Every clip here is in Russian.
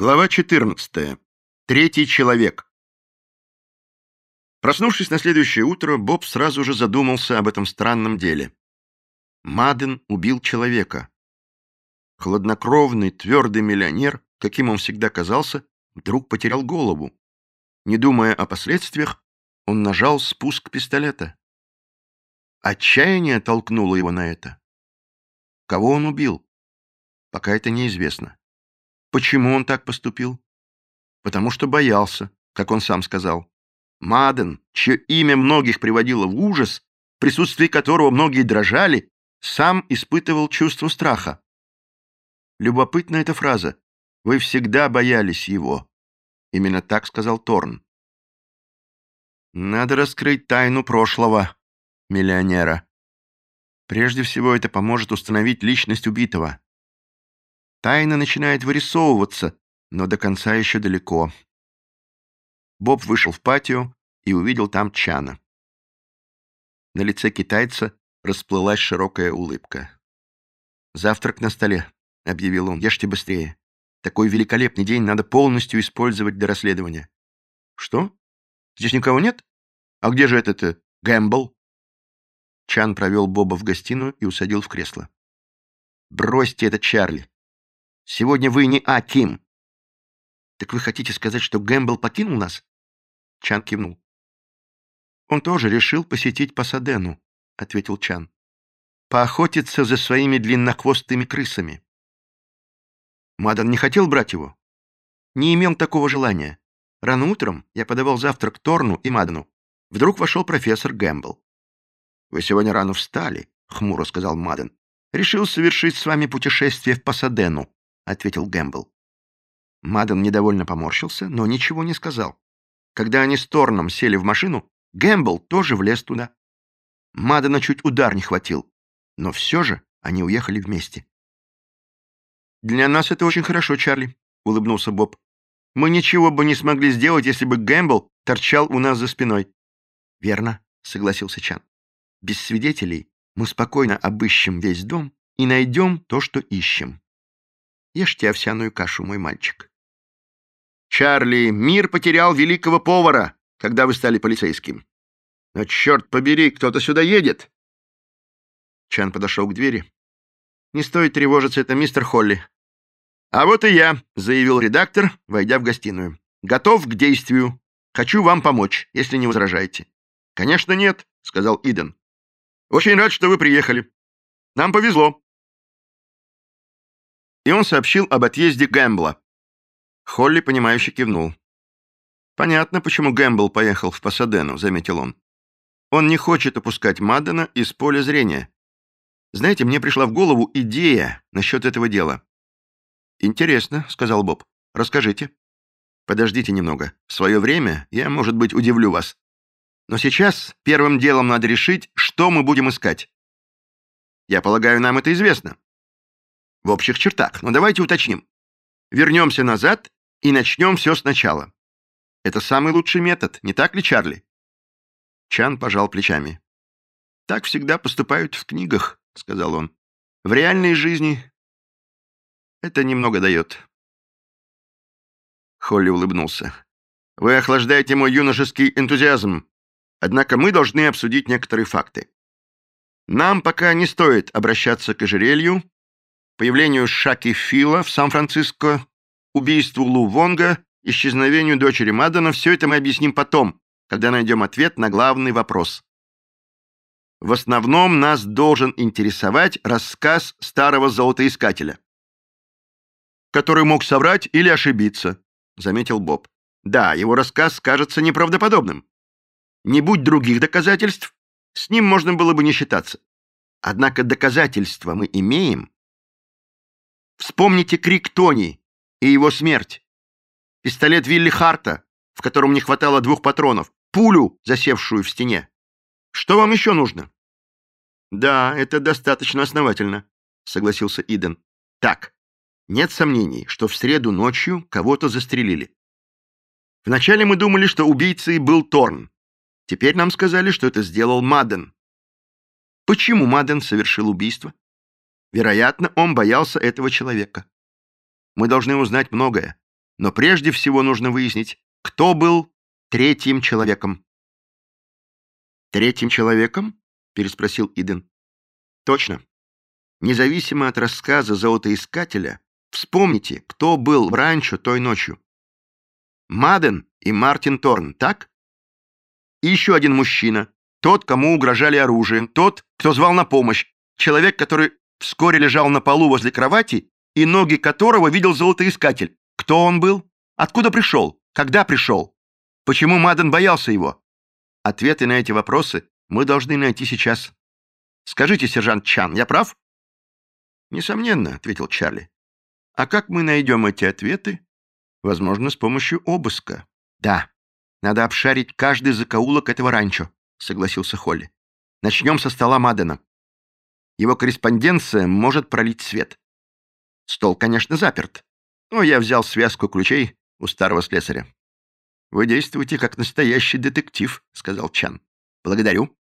Глава 14. Третий человек. Проснувшись на следующее утро, Боб сразу же задумался об этом странном деле. Маден убил человека. Хладнокровный, твердый миллионер, каким он всегда казался, вдруг потерял голову. Не думая о последствиях, он нажал спуск пистолета. Отчаяние толкнуло его на это. Кого он убил? Пока это неизвестно. Почему он так поступил? Потому что боялся, как он сам сказал. Маден, чье имя многих приводило в ужас, в присутствии которого многие дрожали, сам испытывал чувство страха. Любопытна эта фраза. «Вы всегда боялись его». Именно так сказал Торн. Надо раскрыть тайну прошлого миллионера. Прежде всего, это поможет установить личность убитого. Тайна начинает вырисовываться, но до конца еще далеко. Боб вышел в патио и увидел там Чана. На лице китайца расплылась широкая улыбка. «Завтрак на столе», — объявил он. «Ешьте быстрее. Такой великолепный день надо полностью использовать для расследования». «Что? Здесь никого нет? А где же этот э, Гэмбл?» Чан провел Боба в гостиную и усадил в кресло. «Бросьте это, Чарли. Сегодня вы не А. Ким. Так вы хотите сказать, что Гэмбл покинул нас? Чан кивнул. Он тоже решил посетить Пасадену, ответил Чан. Поохотиться за своими длиннохвостыми крысами. Мадан не хотел брать его? Не имел такого желания. Рано утром я подавал завтрак Торну и Мадану. Вдруг вошел профессор Гэмбл. «Вы сегодня рано встали», — хмуро сказал Маден. «Решил совершить с вами путешествие в Пасадену ответил Гэмбл. Маден недовольно поморщился, но ничего не сказал. Когда они с Торном сели в машину, Гэмбл тоже влез туда. Мадена чуть удар не хватил, но все же они уехали вместе. «Для нас это очень хорошо, Чарли», — улыбнулся Боб. «Мы ничего бы не смогли сделать, если бы Гэмбл торчал у нас за спиной». «Верно», — согласился Чан. «Без свидетелей мы спокойно обыщем весь дом и найдем то, что ищем». Ешьте овсяную кашу, мой мальчик. Чарли, мир потерял великого повара, когда вы стали полицейским. Но, черт побери, кто-то сюда едет. Чан подошел к двери. Не стоит тревожиться, это мистер Холли. А вот и я, заявил редактор, войдя в гостиную. Готов к действию. Хочу вам помочь, если не возражаете. Конечно, нет, сказал Иден. Очень рад, что вы приехали. Нам повезло и он сообщил об отъезде Гэмбла. Холли, понимающе кивнул. «Понятно, почему Гэмбл поехал в Пасадену», — заметил он. «Он не хочет опускать Маддена из поля зрения. Знаете, мне пришла в голову идея насчет этого дела». «Интересно», — сказал Боб. «Расскажите». «Подождите немного. В свое время я, может быть, удивлю вас. Но сейчас первым делом надо решить, что мы будем искать. Я полагаю, нам это известно в общих чертах, но давайте уточним. Вернемся назад и начнем все сначала. Это самый лучший метод, не так ли, Чарли? Чан пожал плечами. Так всегда поступают в книгах, сказал он. В реальной жизни это немного дает. Холли улыбнулся. Вы охлаждаете мой юношеский энтузиазм. Однако мы должны обсудить некоторые факты. Нам пока не стоит обращаться к ожерелью появлению Шаки Фила в Сан-Франциско, убийству Лу Вонга, исчезновению дочери Маддена, все это мы объясним потом, когда найдем ответ на главный вопрос. В основном нас должен интересовать рассказ старого золотоискателя, который мог соврать или ошибиться, заметил Боб. Да, его рассказ кажется неправдоподобным. Не будь других доказательств, с ним можно было бы не считаться. Однако доказательства мы имеем, Вспомните крик Тони и его смерть. Пистолет Вилли Харта, в котором не хватало двух патронов. Пулю, засевшую в стене. Что вам еще нужно? Да, это достаточно основательно, согласился Иден. Так, нет сомнений, что в среду ночью кого-то застрелили. Вначале мы думали, что убийцей был Торн. Теперь нам сказали, что это сделал Маден. Почему Маден совершил убийство? Вероятно, он боялся этого человека. Мы должны узнать многое. Но прежде всего нужно выяснить, кто был третьим человеком. «Третьим человеком?» — переспросил Иден. «Точно. Независимо от рассказа золотоискателя, вспомните, кто был в ранчо той ночью. Маден и Мартин Торн, так? И еще один мужчина, тот, кому угрожали оружием, тот, кто звал на помощь, человек, который вскоре лежал на полу возле кровати и ноги которого видел золотоискатель. Кто он был? Откуда пришел? Когда пришел? Почему Маден боялся его? Ответы на эти вопросы мы должны найти сейчас. Скажите, сержант Чан, я прав? Несомненно, ответил Чарли. А как мы найдем эти ответы? Возможно, с помощью обыска. Да, надо обшарить каждый закоулок этого ранчо, согласился Холли. Начнем со стола Мадена. Его корреспонденция может пролить свет. Стол, конечно, заперт, но я взял связку ключей у старого слесаря. «Вы действуете как настоящий детектив», — сказал Чан. «Благодарю».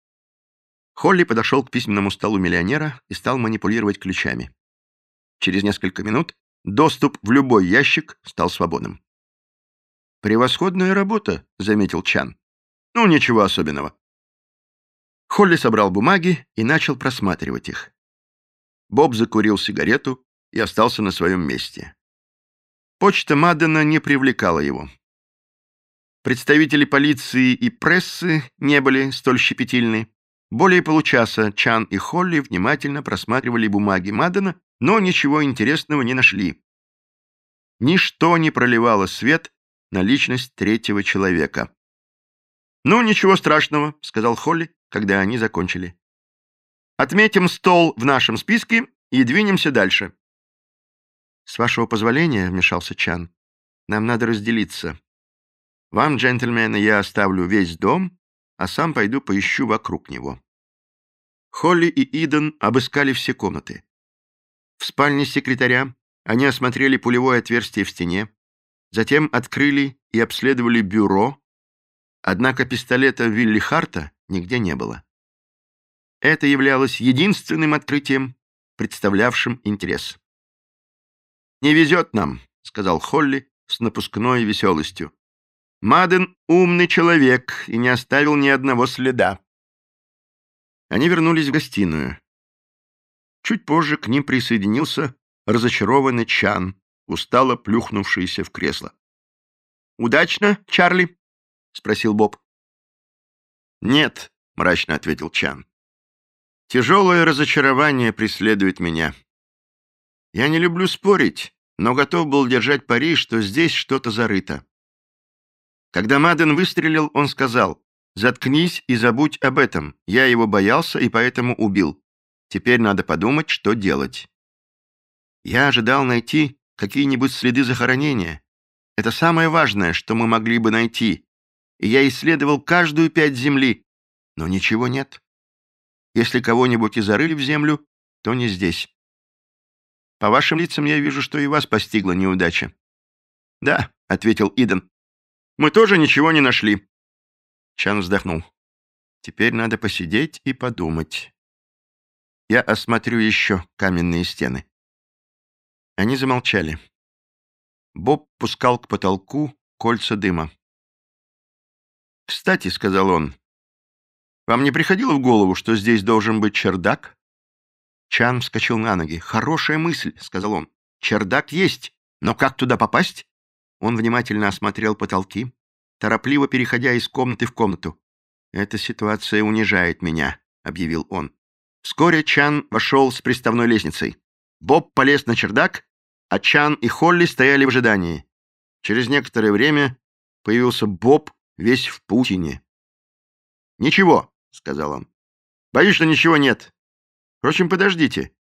Холли подошел к письменному столу миллионера и стал манипулировать ключами. Через несколько минут доступ в любой ящик стал свободным. «Превосходная работа», — заметил Чан. «Ну, ничего особенного». Холли собрал бумаги и начал просматривать их. Боб закурил сигарету и остался на своем месте. Почта Маддена не привлекала его. Представители полиции и прессы не были столь щепетильны. Более получаса Чан и Холли внимательно просматривали бумаги Маддена, но ничего интересного не нашли. Ничто не проливало свет на личность третьего человека. «Ну, ничего страшного», — сказал Холли, когда они закончили. «Отметим стол в нашем списке и двинемся дальше». «С вашего позволения», — вмешался Чан, — «нам надо разделиться. Вам, джентльмены, я оставлю весь дом, а сам пойду поищу вокруг него». Холли и Иден обыскали все комнаты. В спальне секретаря они осмотрели пулевое отверстие в стене, затем открыли и обследовали бюро, однако пистолета Вилли Харта нигде не было. Это являлось единственным открытием, представлявшим интерес. «Не везет нам», — сказал Холли с напускной веселостью. Маден умный человек и не оставил ни одного следа. Они вернулись в гостиную. Чуть позже к ним присоединился разочарованный Чан, устало плюхнувшийся в кресло. «Удачно, Чарли?» — спросил Боб. «Нет», — мрачно ответил Чан. «Тяжелое разочарование преследует меня. Я не люблю спорить, но готов был держать пари, что здесь что-то зарыто. Когда Маден выстрелил, он сказал, «Заткнись и забудь об этом. Я его боялся и поэтому убил. Теперь надо подумать, что делать». Я ожидал найти какие-нибудь следы захоронения. Это самое важное, что мы могли бы найти. И я исследовал каждую пять земли, но ничего нет. Если кого-нибудь и зарыли в землю, то не здесь. По вашим лицам я вижу, что и вас постигла неудача. «Да», — ответил Иден, мы тоже ничего не нашли». Чан вздохнул. «Теперь надо посидеть и подумать. Я осмотрю еще каменные стены». Они замолчали. Боб пускал к потолку кольца дыма. «Кстати», — сказал он, — «вам не приходило в голову, что здесь должен быть чердак?» Чан вскочил на ноги. «Хорошая мысль», — сказал он. «Чердак есть, но как туда попасть?» Он внимательно осмотрел потолки, торопливо переходя из комнаты в комнату. «Эта ситуация унижает меня», — объявил он. Вскоре Чан вошел с приставной лестницей. Боб полез на чердак, а Чан и Холли стояли в ожидании. Через некоторое время появился Боб весь в паутине. «Ничего», — сказал он. «Боюсь, что ничего нет. Впрочем, подождите».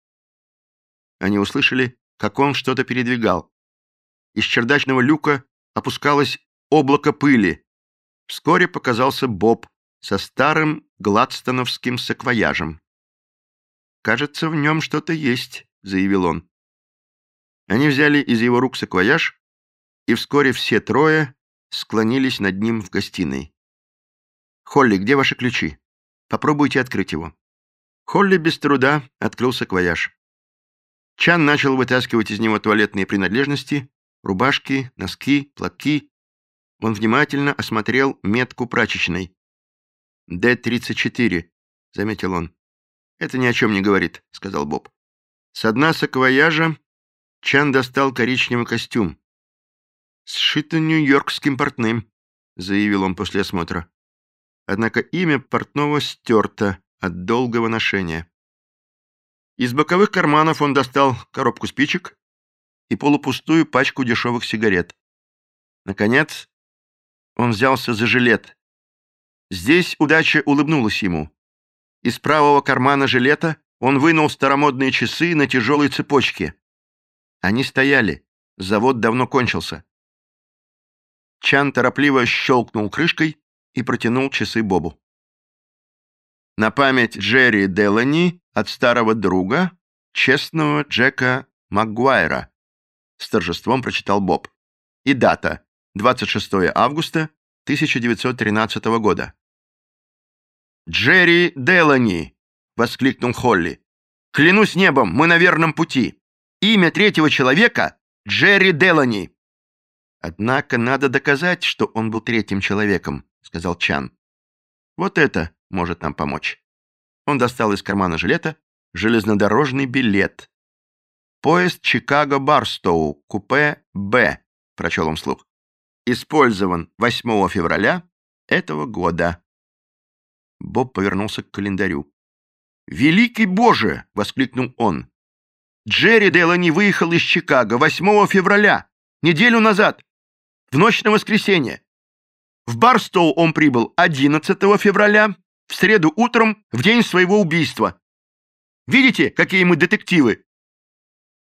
Они услышали, как он что-то передвигал. Из чердачного люка опускалось облако пыли. Вскоре показался Боб со старым гладстоновским саквояжем. «Кажется, в нем что-то есть», — заявил он. Они взяли из его рук саквояж, и вскоре все трое склонились над ним в гостиной. «Холли, где ваши ключи? Попробуйте открыть его». Холли без труда открыл саквояж. Чан начал вытаскивать из него туалетные принадлежности, Рубашки, носки, платки. Он внимательно осмотрел метку прачечной. «Д-34», — заметил он. «Это ни о чем не говорит», — сказал Боб. С дна саквояжа Чан достал коричневый костюм. «Сшито нью-йоркским портным», — заявил он после осмотра. Однако имя портного стерто от долгого ношения. Из боковых карманов он достал коробку спичек и полупустую пачку дешевых сигарет. Наконец, он взялся за жилет. Здесь удача улыбнулась ему. Из правого кармана жилета он вынул старомодные часы на тяжелой цепочке. Они стояли. Завод давно кончился. Чан торопливо щелкнул крышкой и протянул часы Бобу. На память Джерри Делани от старого друга, честного Джека Макгуайра, с торжеством прочитал Боб. И дата 26 августа 1913 года. «Джерри Делани!» — воскликнул Холли. «Клянусь небом, мы на верном пути. Имя третьего человека — Джерри Делани». «Однако надо доказать, что он был третьим человеком», — сказал Чан. «Вот это может нам помочь». Он достал из кармана жилета железнодорожный билет. «Поезд Чикаго-Барстоу, купе «Б», — прочел он вслух. «Использован 8 февраля этого года». Боб повернулся к календарю. «Великий Боже!» — воскликнул он. «Джерри Делани выехал из Чикаго 8 февраля, неделю назад, в ночь на воскресенье. В Барстоу он прибыл 11 февраля, в среду утром, в день своего убийства. Видите, какие мы детективы?»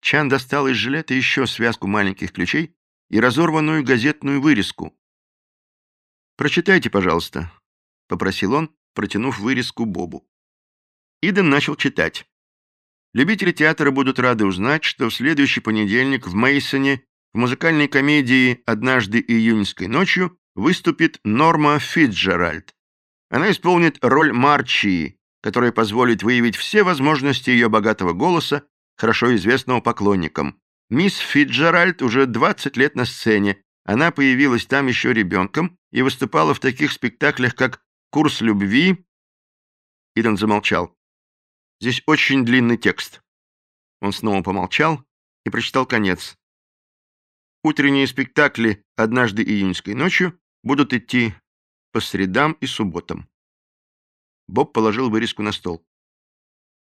Чан достал из жилета еще связку маленьких ключей и разорванную газетную вырезку. «Прочитайте, пожалуйста», — попросил он, протянув вырезку Бобу. Иден начал читать. Любители театра будут рады узнать, что в следующий понедельник в Мейсоне в музыкальной комедии «Однажды июньской ночью» выступит Норма Фитджеральд. Она исполнит роль Марчии, которая позволит выявить все возможности ее богатого голоса, хорошо известного поклонникам. Мисс Фитджеральд уже 20 лет на сцене. Она появилась там еще ребенком и выступала в таких спектаклях, как Курс любви...» Иден замолчал. «Здесь очень длинный текст». Он снова помолчал и прочитал конец. «Утренние спектакли однажды июньской ночью будут идти по средам и субботам». Боб положил вырезку на стол.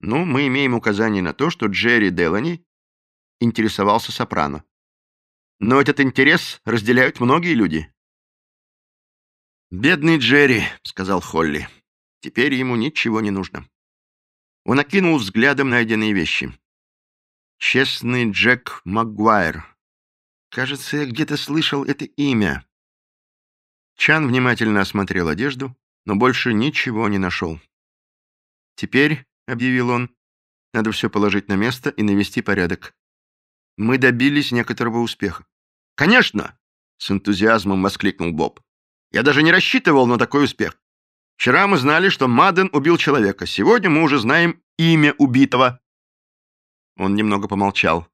«Ну, мы имеем указание на то, что Джерри Делани интересовался сопрано. Но этот интерес разделяют многие люди. «Бедный Джерри», — сказал Холли. «Теперь ему ничего не нужно». Он окинул взглядом найденные вещи. «Честный Джек Магуайр. Кажется, я где-то слышал это имя». Чан внимательно осмотрел одежду, но больше ничего не нашел. «Теперь», — объявил он, — «надо все положить на место и навести порядок. Мы добились некоторого успеха». «Конечно!» — с энтузиазмом воскликнул Боб. Я даже не рассчитывал на такой успех. Вчера мы знали, что Маден убил человека. Сегодня мы уже знаем имя убитого. Он немного помолчал.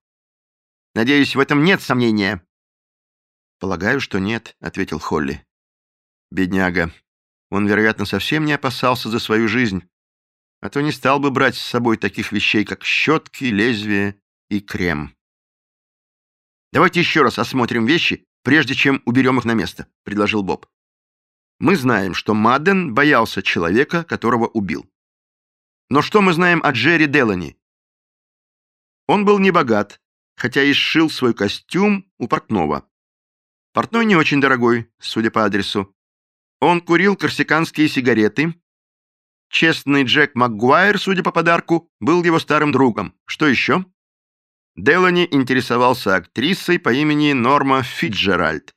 Надеюсь, в этом нет сомнения. Полагаю, что нет, ответил Холли. Бедняга. Он, вероятно, совсем не опасался за свою жизнь, а то не стал бы брать с собой таких вещей, как щетки, лезвие и крем. Давайте еще раз осмотрим вещи, прежде чем уберем их на место, предложил Боб. Мы знаем, что Мадден боялся человека, которого убил. Но что мы знаем о Джерри Делани? Он был небогат, хотя и сшил свой костюм у портного. Портной не очень дорогой, судя по адресу. Он курил корсиканские сигареты. Честный Джек Макгуайр, судя по подарку, был его старым другом. Что еще? Делани интересовался актрисой по имени Норма Фитджеральд.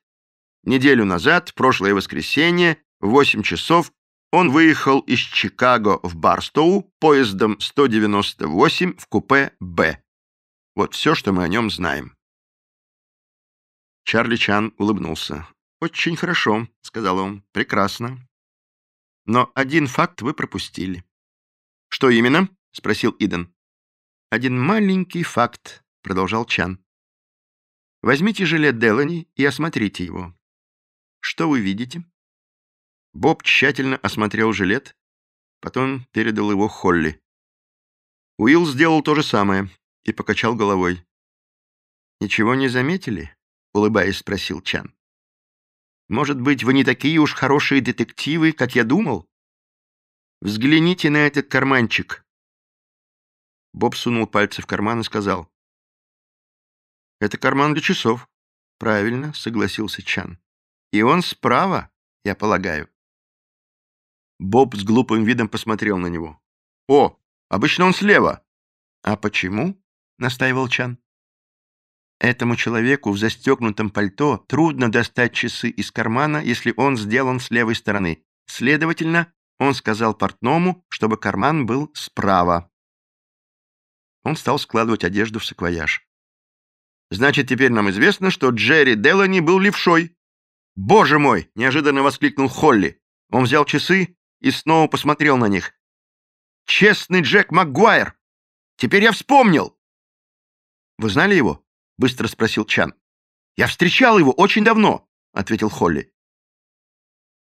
Неделю назад, прошлое воскресенье, в 8 часов, он выехал из Чикаго в Барстоу поездом 198 в купе «Б». Вот все, что мы о нем знаем. Чарли Чан улыбнулся. «Очень хорошо», — сказал он. «Прекрасно. Но один факт вы пропустили». «Что именно?» — спросил Иден. «Один маленький факт», — продолжал Чан. Возьмите жилет Делани и осмотрите его. Что вы видите? Боб тщательно осмотрел жилет, потом передал его Холли. Уилл сделал то же самое и покачал головой. «Ничего не заметили?» — улыбаясь, спросил Чан. «Может быть, вы не такие уж хорошие детективы, как я думал? Взгляните на этот карманчик». Боб сунул пальцы в карман и сказал. «Это карман для часов». «Правильно», — согласился Чан. «И он справа, я полагаю». Боб с глупым видом посмотрел на него. «О, обычно он слева». «А почему?» — настаивал Чан. Этому человеку в застегнутом пальто трудно достать часы из кармана, если он сделан с левой стороны. Следовательно, он сказал портному, чтобы карман был справа. Он стал складывать одежду в саквояж. «Значит, теперь нам известно, что Джерри Делани был левшой». «Боже мой!» — неожиданно воскликнул Холли. Он взял часы и снова посмотрел на них. «Честный Джек Макгуайр! Теперь я вспомнил!» «Вы знали его?» — быстро спросил Чан. «Я встречал его очень давно», — ответил Холли.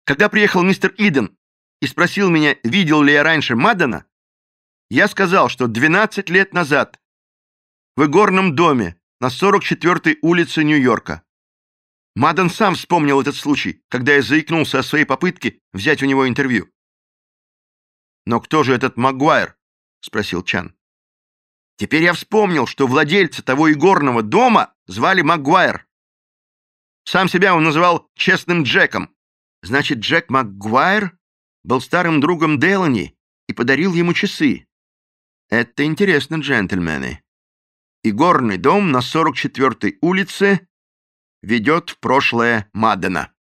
«Когда приехал мистер Иден и спросил меня, видел ли я раньше Маддена, я сказал, что 12 лет назад в игорном доме на 44-й улице Нью-Йорка Мадден сам вспомнил этот случай, когда я заикнулся о своей попытке взять у него интервью. «Но кто же этот Магуайр?» — спросил Чан. «Теперь я вспомнил, что владельца того игорного дома звали Магуайр. Сам себя он называл честным Джеком. Значит, Джек Магуайр был старым другом Делани и подарил ему часы. Это интересно, джентльмены. Игорный дом на 44-й улице ведет в прошлое Мадена.